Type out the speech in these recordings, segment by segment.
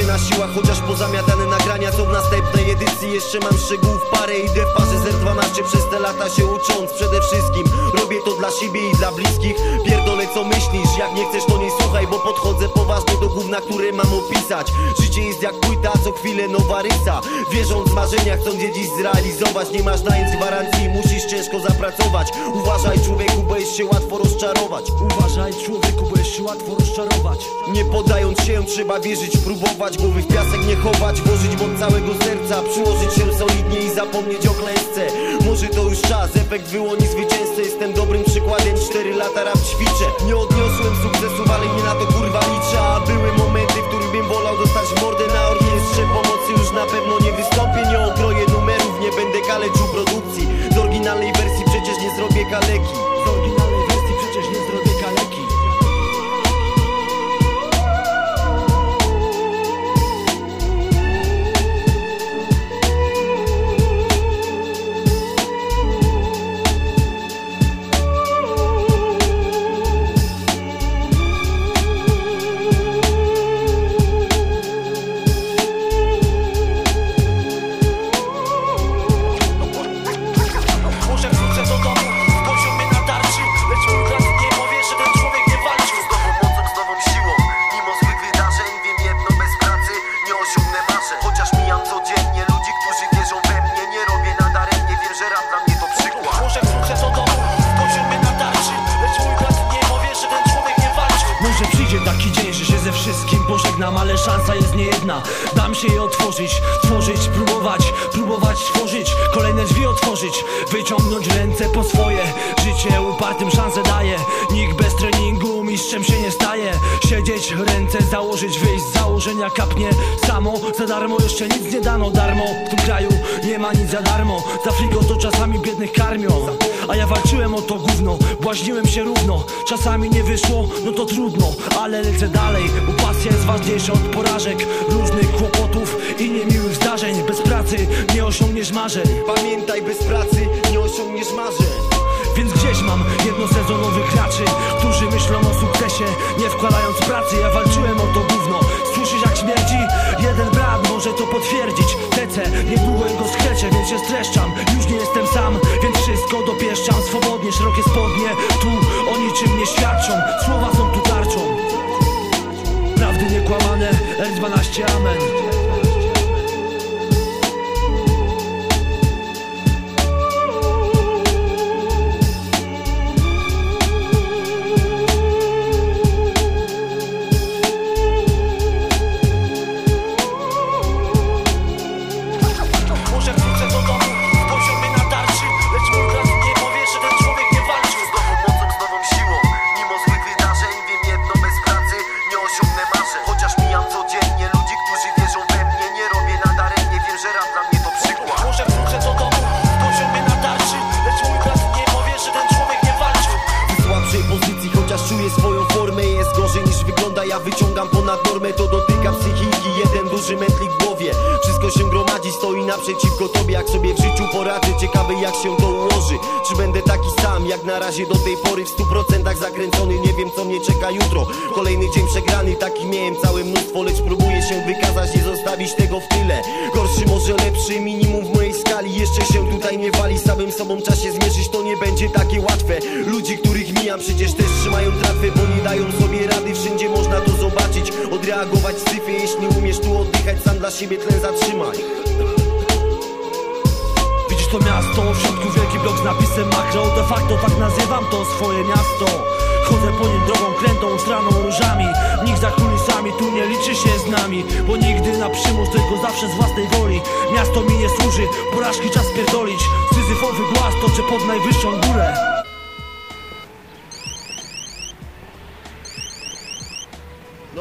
na siłach, chociaż pozamiatane nagrania są w następnej edycji. Jeszcze mam szczegółów parę, idę w parze z 12 przez te lata się ucząc Przede wszystkim. Robię to dla siebie i dla bliskich Co myślisz, jak nie chcesz to nie słuchaj Bo podchodzę poważnie do gówna, które mam opisać. Życie jest jak płyta, co chwilę nowa rysa. Wierząc w marzenia, chcą je dziś zrealizować. Nie masz najęć gwarancji, musisz ciężko zapracować. Uważaj człowieku, bo jest się łatwo rozczarować. Uważaj człowieku, bo jest się łatwo rozczarować. Nie poddając się, trzeba wierzyć, próbować. Głowy w piasek nie chować, włożyć moc całego serca. Przyłożyć się solidnie i zapomnieć o klęsce. Może to już czas, efekt wyłoni zwycięzcę odniosłem sukcesów, ale nie na to kurwa liczę A były momenty, w których bym wolał dostać mordę na orkiestrze Pomocy. Już na pewno nie wystąpię, nie okroję numerów Nie będę kaleczył produkcji. Z oryginalnej wersji przecież nie zrobię kaleki Może przyjdzie taki dzień, że się ze wszystkim pożegnam Ale szansa jest niejedna. Dam się jej otworzyć, tworzyć, próbować Próbować tworzyć, kolejne drzwi otworzyć Wyciągnąć ręce po swoje. Życie upartym szansę daje Nikt bez treningu mistrzem się nie staje. Siedzieć, ręce założyć, wyjść z założenia kapnie. Samo za darmo, jeszcze nic nie dano darmo. W tym kraju nie ma nic za darmo. Za frigo to czasami biednych karmią. A ja walczyłem o to gówno, błaźniłem się równo. Czasami nie wyszło, no to trudno Ale lecę dalej, bo pasja jest ważniejsza od porażek Różnych kłopotów i niemiłych zdarzeń. Bez pracy nie osiągniesz marzeń. Pamiętaj, bez pracy nie osiągniesz marzeń. Więc gdzieś mam jednosezonowych graczy Którzy myślą o sukcesie, nie wkładając pracy. Ja walczyłem o to gówno, słyszysz jak śmierdzi? Jeden brat może to potwierdzić. Lecę, niedługo jego skreczę, więc się streszczam. Już nie jestem sam, więc wszystko dopieszczam. Swobodnie, szerokie spodnie, tu o niczym nie świadczą. Słowa są tu tarczą. Prawdy niekłamane, R12 Amen Niż wygląda, ja wyciągam ponad normę To dotyka psychiki, jeden duży mętlik w głowie. Wszystko się gromadzi, stoi naprzeciwko tobie. Jak sobie w życiu poradzę, ciekawy jak się to ułoży. Czy będę taki sam, jak na razie do tej pory? W stu procentach zakręcony, nie wiem co mnie czeka jutro. Kolejny dzień przegrany, taki miałem całe mnóstwo. Lecz próbuję się wykazać, nie zostawić tego w tyle. Gorszy, może lepszy, minimum w mojej skali. Jeszcze się tutaj nie wali, samym sobą czas się zmierzyć To nie będzie takie łatwe. Ludzi, których mijam, przecież też trzymają tratwę Bo nie dają w syfie, jeśli umiesz tu oddychać Sam dla siebie tlen zatrzymaj. Widzisz to miasto, w środku wielki blok z napisem makro. De facto tak nazywam to swoje miasto. Chodzę po nim drogą krętą, straną różami. Nikt za kulisami tu nie liczy się z nami Bo nigdy na przymus, tylko zawsze z własnej woli. Miasto mi nie służy, porażki czas pierdolić. Syzyfowy głaz toczę pod najwyższą górę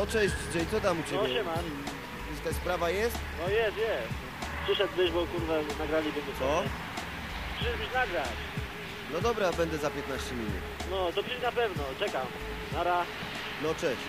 No cześć, Jay, co tam u No siema, Jakaś sprawa jest? no jest, jest. Przyszedłbyś, bo kurwa nagraliby go. Co? Przyszedłbyś nagrać. No dobra, będę za 15 minut No, to przyjdź na pewno, czekam. Nara. No cześć